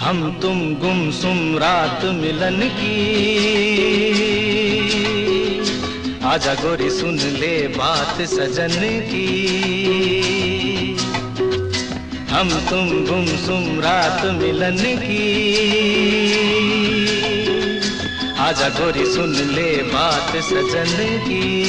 हम तुम गुम सुम रात मिलन की आजा गोरी सुन ले बात सजन की। हम तुम गुम सुम रात मिलन की। आजा गोरी सुन ले बात सजन की।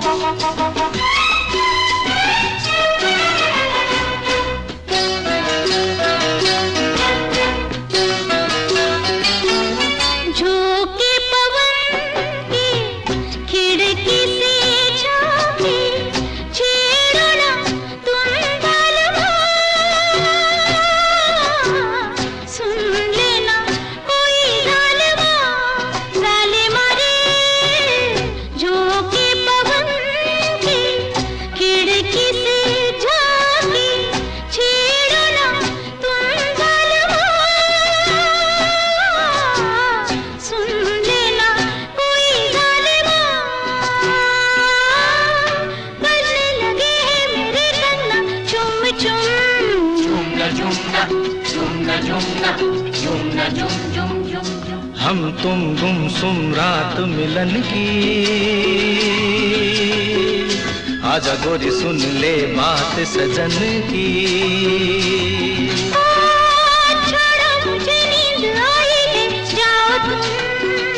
Thank you. हम तुम गुम सुम रात मिलन की आजा गोरी सुन ले बात सजन की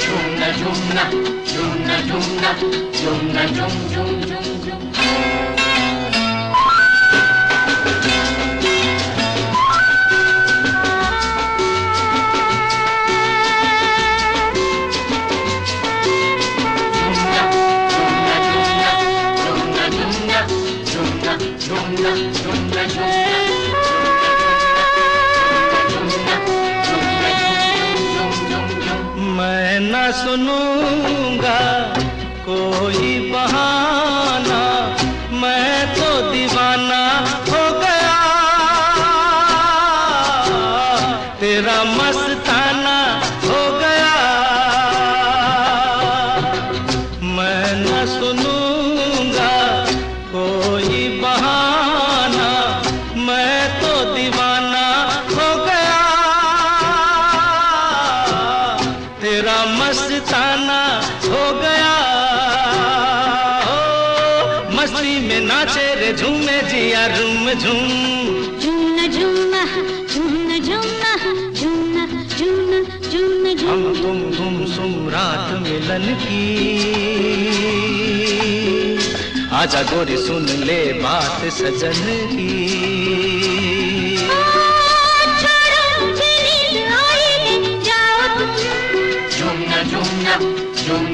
झुमना झुमना झुमना झुमना झुम झुम झुम मैं न सुनूँगा कोई मस्ताना हो गया। हो मस्ती में नाचे रे झूमे जिया झूम झूम। हम तुम गुम सुम रात मिलन की। आजा गोरी सुन ले बात सजन की।